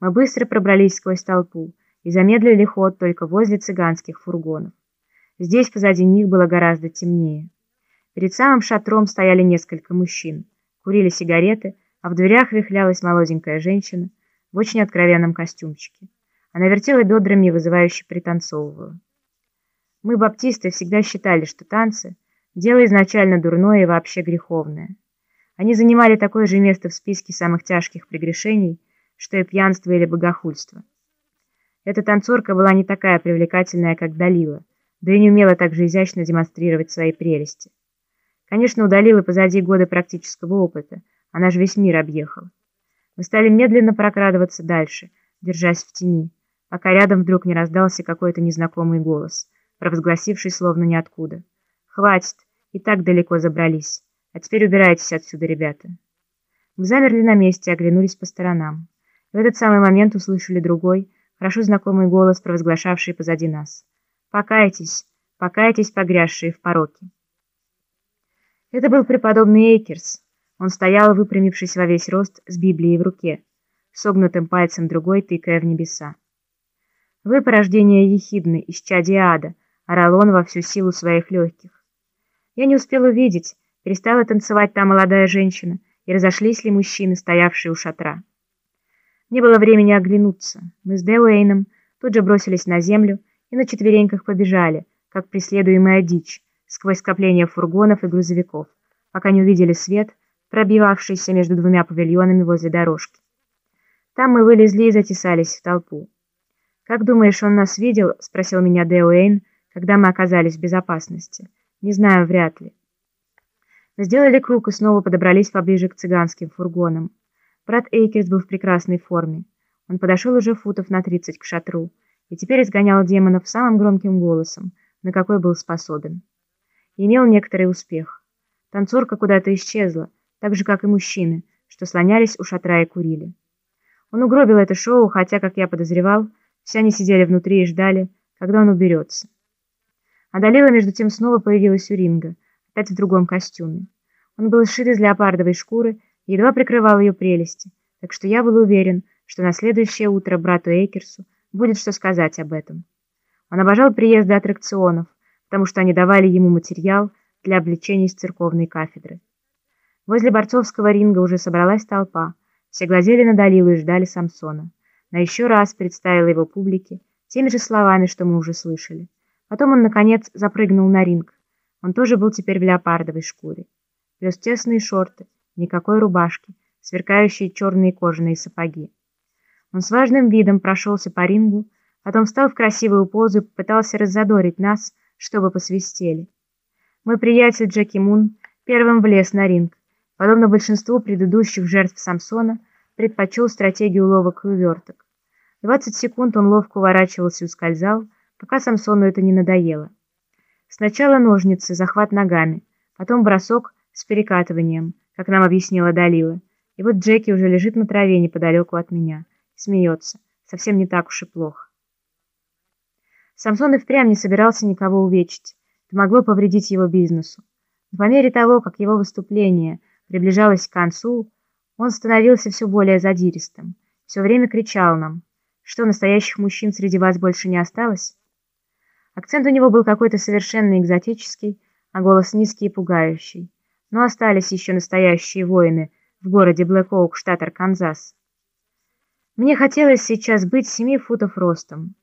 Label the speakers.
Speaker 1: Мы быстро пробрались сквозь толпу и замедлили ход только возле цыганских фургонов. Здесь позади них было гораздо темнее. Перед самым шатром стояли несколько мужчин, курили сигареты, а в дверях вихлялась молоденькая женщина в очень откровенном костюмчике. Она вертела бедрами и вызывающе пританцовывала. Мы, баптисты, всегда считали, что танцы – дело изначально дурное и вообще греховное. Они занимали такое же место в списке самых тяжких прегрешений, что и пьянство или богохульство. Эта танцорка была не такая привлекательная, как Далила, да и не умела так же изящно демонстрировать свои прелести. Конечно, у Далилы позади годы практического опыта, она же весь мир объехала. Мы стали медленно прокрадываться дальше, держась в тени, пока рядом вдруг не раздался какой-то незнакомый голос, провозгласивший словно ниоткуда. «Хватит, и так далеко забрались, а теперь убирайтесь отсюда, ребята». Мы замерли на месте оглянулись по сторонам. В этот самый момент услышали другой, хорошо знакомый голос, провозглашавший позади нас. «Покайтесь, покайтесь, погрязшие в пороке». Это был преподобный Эйкерс. Он стоял, выпрямившись во весь рост, с Библией в руке, согнутым пальцем другой, тыкая в небеса. «Вы порождение ехидны, исчадие ада», — орал он во всю силу своих легких. Я не успел увидеть, перестала танцевать та молодая женщина, и разошлись ли мужчины, стоявшие у шатра. Не было времени оглянуться. Мы с Деуэйном тут же бросились на землю и на четвереньках побежали, как преследуемая дичь, сквозь скопление фургонов и грузовиков, пока не увидели свет, пробивавшийся между двумя павильонами возле дорожки. Там мы вылезли и затесались в толпу. «Как думаешь, он нас видел?» — спросил меня Деуэйн, когда мы оказались в безопасности. «Не знаю, вряд ли». Мы сделали круг и снова подобрались поближе к цыганским фургонам. Брат Эйкерс был в прекрасной форме. Он подошел уже футов на 30 к шатру и теперь изгонял демонов самым громким голосом, на какой был способен. И имел некоторый успех. Танцорка куда-то исчезла, так же, как и мужчины, что слонялись у шатра и курили. Он угробил это шоу, хотя, как я подозревал, все они сидели внутри и ждали, когда он уберется. А Далила, между тем, снова появилась у ринга, опять в другом костюме. Он был сшит из леопардовой шкуры едва прикрывал ее прелести, так что я был уверен, что на следующее утро брату Эйкерсу будет что сказать об этом. Он обожал приезды аттракционов, потому что они давали ему материал для обличений с церковной кафедры. Возле борцовского ринга уже собралась толпа, все глазели на Далилу и ждали Самсона. На еще раз представила его публике теми же словами, что мы уже слышали. Потом он, наконец, запрыгнул на ринг. Он тоже был теперь в леопардовой шкуре. Плюс тесные шорты, никакой рубашки, сверкающие черные кожаные сапоги. Он с важным видом прошелся по рингу, потом встал в красивую позу и попытался раззадорить нас, чтобы посвистели. Мой приятель Джеки Мун первым влез на ринг, подобно большинству предыдущих жертв Самсона, предпочел стратегию ловок и уверток. 20 секунд он ловко уворачивался и ускользал, пока Самсону это не надоело. Сначала ножницы, захват ногами, потом бросок с перекатыванием, как нам объяснила Далила. И вот Джеки уже лежит на траве неподалеку от меня. Смеется. Совсем не так уж и плохо. Самсон и впрямь не собирался никого увечить. Это могло повредить его бизнесу. Но по мере того, как его выступление приближалось к концу, он становился все более задиристым. Все время кричал нам, что настоящих мужчин среди вас больше не осталось. Акцент у него был какой-то совершенно экзотический, а голос низкий и пугающий но остались еще настоящие воины в городе Блэк-Оук, штат Арканзас. Мне хотелось сейчас быть семи футов ростом,